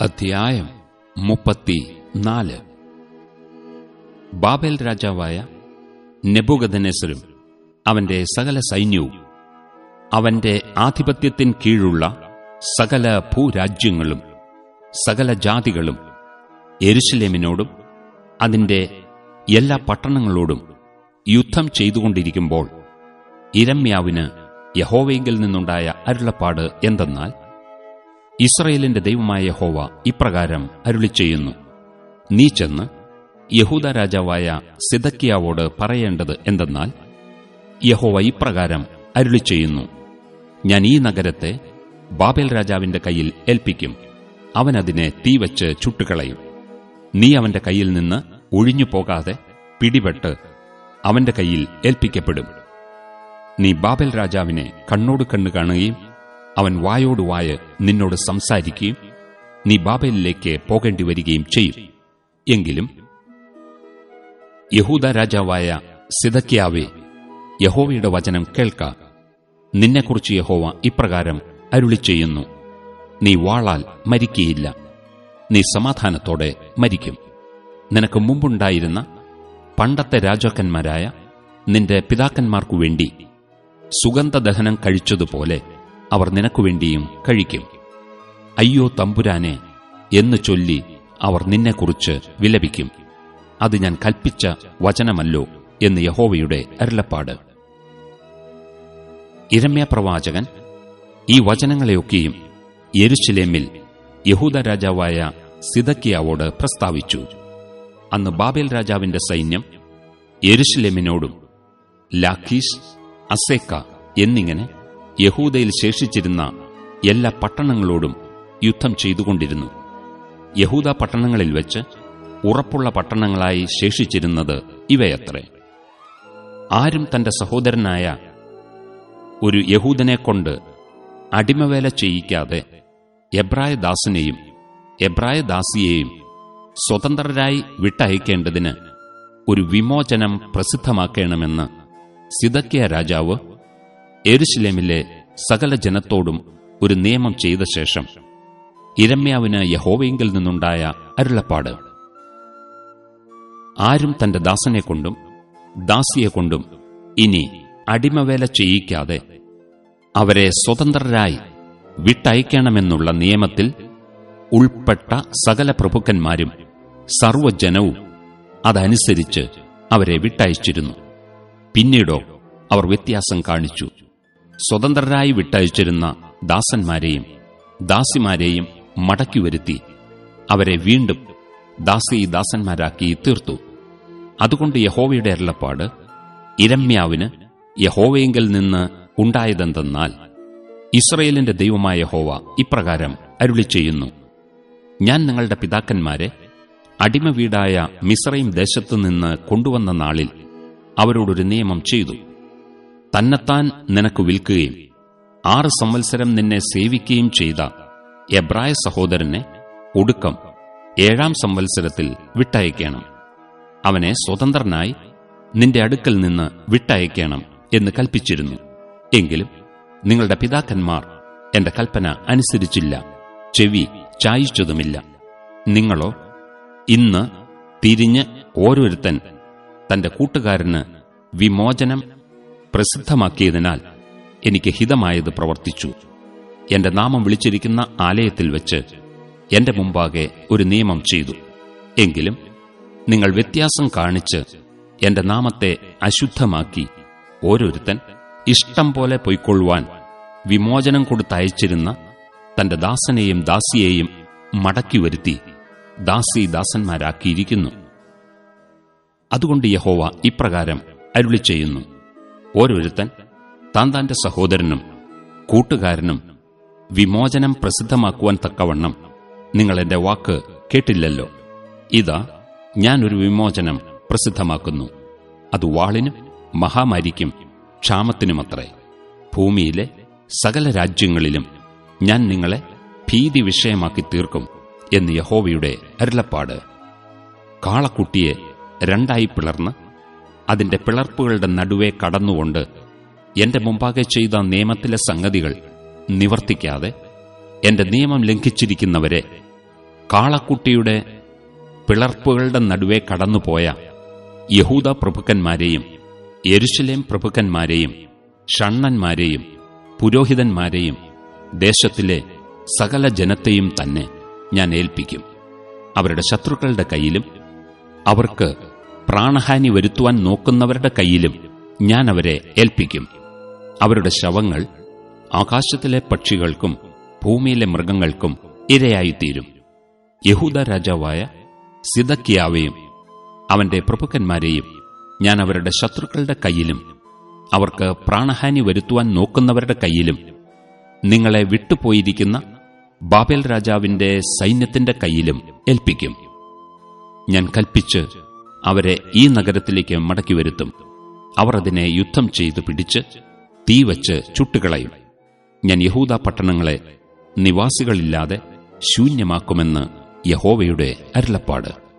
അധ്യായം മുപ്പത്തി നാല്. ബാബേൽ രാജാവായ നെബുഗധനേശ്വരും അവന്റെ സകല സൈന്യവും അവന്റെ ആധിപത്യത്തിൻ കീഴുള്ള സകല ഭൂരാജ്യങ്ങളും സകല ജാതികളും എരുശലേമിനോടും അതിന്റെ എല്ലാ പട്ടണങ്ങളോടും യുദ്ധം ചെയ്തുകൊണ്ടിരിക്കുമ്പോൾ ഇരമ്യാവിന് യഹോവയെങ്കിൽ നിന്നുണ്ടായ അരുളപ്പാട് എന്തെന്നാൽ ഇസ്രയേലിന്റെ ദൈവമായ യഹോവ ഇപ്രകാരം അരുളി ചെയ്യുന്നു നീ ചെന്ന് യഹൂദ രാജാവായ സിദക്കിയാവോട് പറയേണ്ടത് എന്തെന്നാൽ യഹോവ ഇപ്രകാരം അരുളി ചെയ്യുന്നു ഞാൻ ഈ നഗരത്തെ ബാബേൽ രാജാവിന്റെ കയ്യിൽ ഏൽപ്പിക്കും. അവൻ അതിനെ തീവച്ച് ചുട്ടുകളയും. നീ അവന്റെ കയ്യിൽ നിന്ന് ഒഴിഞ്ഞു പോകാതെ പിടിപെട്ട് അവന്റെ കയ്യിൽ ഏൽപ്പിക്കപ്പെടും. നീ ബാബേൽ രാജാവിനെ കണ്ണോട് കണ്ണു കാണുകയും അവൻ വായോട് വായ നിന്നോട് സംസാരിക്കുകയും നീ ബാബേലിലേക്ക് പോകേണ്ടി വരികയും ചെയ്യും. എങ്കിലും യഹൂദ രാജാവായ സിദക്കിയാവേ യഹോവയുടെ വചനം കേൾക്ക. നിന്നെക്കുറിച്ച് യഹോവ ഇപ്രകാരം അരുളി ചെയ്യുന്നു. നീ വാളാൽ മരിക്കയില്ല. നീ സമാധാനത്തോടെ മരിക്കും. നിനക്ക് മുമ്പുണ്ടായിരുന്ന പണ്ടത്തെ രാജാക്കന്മാരായ നിന്റെ പിതാക്കന്മാർക്കു വേണ്ടി സുഗന്ധദഹനം കഴിച്ചതുപോലെ അവർ നിനക്കുവേണ്ടിയും കഴിക്കും. അയ്യോ തമ്പുരാനെ എന്ന് ചൊല്ലി അവർ നിന്നെക്കുറിച്ച് വിലപിക്കും. അത് ഞാൻ കൽപ്പിച്ച വചനമല്ലോ എന്ന് യഹോവയുടെ അരുളപ്പാട്. ഇരമ്യ പ്രവാചകൻ ഈ വചനങ്ങളെയൊക്കെയും യെരുശലേമിൽ യഹൂദ രാജാവായ സിദക്കിയാവോട് പ്രസ്താവിച്ചു. അന്ന് ബാബേൽ രാജാവിന്റെ സൈന്യം യെരുശലേമിനോടും ലാഖീസ് അസേക്ക എന്നിങ്ങനെ യഹൂദയിൽ ശേഷിച്ചിരുന്ന എല്ലാ പട്ടണങ്ങളോടും യുദ്ധം ചെയ്തുകൊണ്ടിരുന്നു. യഹൂദ പട്ടണങ്ങളിൽ വെച്ച് ഉറപ്പുള്ള പട്ടണങ്ങളായി ശേഷിച്ചിരുന്നത് ഇവയത്രേ. ആരും തന്റെ സഹോദരനായ ഒരു യഹൂദനെക്കൊണ്ട് അടിമവേല ചെയ്യിക്കാതെ എബ്രായദാസിനെയും എബ്രായദാസിയെയും സ്വതന്ത്രരായി വിട്ടയക്കേണ്ടതിന് ഒരു വിമോചനം പ്രസിദ്ധമാക്കണമെന്ന് സിതക്കിയ രാജാവ് എരുശിലേമിലെ സകല ജനത്തോടും ഒരു നിയമം ചെയ്ത ശേഷം ഇരമ്യാവിന് യഹോവയെങ്കിൽ നിന്നുണ്ടായ അരുളപ്പാട്. ആരും തന്റെ ദാസനെക്കൊണ്ടും ദാസിയെക്കൊണ്ടും ഇനി അടിമവേല ചെയ്യിക്കാതെ അവരെ സ്വതന്ത്രരായി വിട്ടയക്കണമെന്നുള്ള നിയമത്തിൽ ഉൾപ്പെട്ട സകല പ്രഭുക്കന്മാരും സർവജനവും അതനുസരിച്ച് അവരെ വിട്ടയച്ചിരുന്നു. പിന്നീടോ അവർ വ്യത്യാസം കാണിച്ചു. സ്വതന്ത്രരായി വിട്ടയച്ചിരുന്ന ദാസന്മാരെയും ദാസിമാരെയും മടക്കി വരുത്തി അവരെ വീണ്ടും ദാസി ദാസന്മാരാക്കി തീർത്തു. അതുകൊണ്ട് യഹോവയുടെ അരുളപ്പാട് ഇരമ്യാവിന് യഹോവയെങ്കിൽ നിന്ന് ഉണ്ടായതെന്തെന്നാൽ ഇസ്രയേലിന്റെ ദൈവമായ യഹോവ ഇപ്രകാരം അരുളി ചെയ്യുന്നു ഞാൻ നിങ്ങളുടെ പിതാക്കന്മാരെ അടിമ വീടായ മിസ്രൈം ദേശത്തുനിന്ന് കൊണ്ടുവന്ന നാളിൽ അവരോടൊരു നിയമം ചെയ്തു. തന്നെത്താൻ നിനക്ക് വിൽക്കുകയും ആറ് സംവത്സരം നിന്നെ സേവിക്കുകയും ചെയ്ത എബ്രായ സഹോദരനെ ഒടുക്കം ഏഴാം സംവത്സരത്തിൽ വിട്ടയക്കണം അവനെ സ്വതന്ത്രനായി നിന്റെ അടുക്കൽ നിന്ന് വിട്ടയക്കണം എന്ന് കൽപ്പിച്ചിരുന്നു. എങ്കിലും നിങ്ങളുടെ പിതാക്കന്മാർ എന്റെ കൽപ്പന അനുസരിച്ചില്ല ചെവി ചായിച്ചതുമില്ല. നിങ്ങളോ ഇന്ന് തിരിഞ്ഞ് ഓരോരുത്തൻ തന്റെ കൂട്ടുകാരന് വിമോചനം പ്രസിദ്ധമാക്കിയതിനാൽ എനിക്ക് ഹിതമായത് പ്രവർത്തിച്ചു. എന്റെ നാമം വിളിച്ചിരിക്കുന്ന ആലയത്തിൽ വെച്ച് എന്റെ മുമ്പാകെ ഒരു നിയമം ചെയ്തു. എങ്കിലും നിങ്ങൾ വ്യത്യാസം കാണിച്ച് എന്റെ നാമത്തെ അശുദ്ധമാക്കി ഓരോരുത്തൻ ഇഷ്ടം പോലെ പൊയ്ക്കൊള്ളുവാൻ വിമോചനം കൊടുത്തയച്ചിരുന്ന തന്റെ ദാസനെയും ദാസിയെയും മടക്കി വരുത്തി ദാസി ദാസന്മാരാക്കിയിരിക്കുന്നു. അതുകൊണ്ട് യഹോവ ഇപ്രകാരം അരുളി ചെയ്യുന്നു ഓരോരുത്തൻ താൻ താന്റെ സഹോദരനും കൂട്ടുകാരനും വിമോചനം പ്രസിദ്ധമാക്കുവാൻ തക്കവണ്ണം നിങ്ങൾ എന്റെ വാക്ക് കേട്ടില്ലല്ലോ. ഇതാ ഞാൻ ഒരു വിമോചനം പ്രസിദ്ധമാക്കുന്നു. അത് വാളിനും മഹാമാരിക്കും ക്ഷാമത്തിനുമത്രേ. ഭൂമിയിലെ സകല രാജ്യങ്ങളിലും ഞാൻ നിങ്ങളെ ഭീതി വിഷയമാക്കി തീർക്കും എന്ന് യഹോവയുടെ അരുളപ്പാട്. കാളക്കുട്ടിയെ രണ്ടായി പിളർന്ന് അതിന്റെ പിളർപ്പുകളുടെ നടുവെ കടന്നുകൊണ്ട് എന്റെ മുമ്പാകെ ചെയ്ത നിയമത്തിലെ സംഗതികൾ നിവർത്തിക്കാതെ എന്റെ നിയമം ലംഘിച്ചിരിക്കുന്നവരെ കാളക്കുട്ടിയുടെ പിളർപ്പുകളുടെ നടുവെ കടന്നുപോയ യഹൂദ പ്രഭുക്കന്മാരെയും യെരുശലേം പ്രഭുക്കന്മാരെയും ഷണ്ണന്മാരെയും പുരോഹിതന്മാരെയും ദേശത്തിലെ സകല ജനത്തെയും തന്നെ ഞാൻ ഏൽപ്പിക്കും. അവരുടെ ശത്രുക്കളുടെ കയ്യിലും അവർക്ക് പ്രാണഹാനി വരുത്തുവാൻ നോക്കുന്നവരുടെ കയ്യിലും ഞാൻ അവരെ ഏൽപ്പിക്കും. അവരുടെ ശവങ്ങൾ ആകാശത്തിലെ പക്ഷികൾക്കും ഭൂമിയിലെ മൃഗങ്ങൾക്കും ഇരയായിത്തീരും. യഹൂദ രാജാവായ സിദക്കിയാവെയും അവന്റെ പ്രഭുക്കന്മാരെയും ഞാൻ അവരുടെ ശത്രുക്കളുടെ കയ്യിലും അവർക്ക് പ്രാണഹാനി വരുത്തുവാൻ നോക്കുന്നവരുടെ കയ്യിലും നിങ്ങളെ വിട്ടുപോയിരിക്കുന്ന ബാബേൽ രാജാവിന്റെ സൈന്യത്തിന്റെ കയ്യിലും ഏൽപ്പിക്കും. ഞാൻ കൽപ്പിച്ച് അവരെ ഈ നഗരത്തിലേക്ക് മടക്കി വരുത്തും. അവർ അതിനെ യുദ്ധം ചെയ്ത് പിടിച്ച് തീ തീവച്ച് ചുട്ടുകളയും. ഞാൻ യഹൂദ പട്ടണങ്ങളെ നിവാസികളില്ലാതെ ശൂന്യമാക്കുമെന്ന് യഹോവയുടെ അരുളപ്പാട്.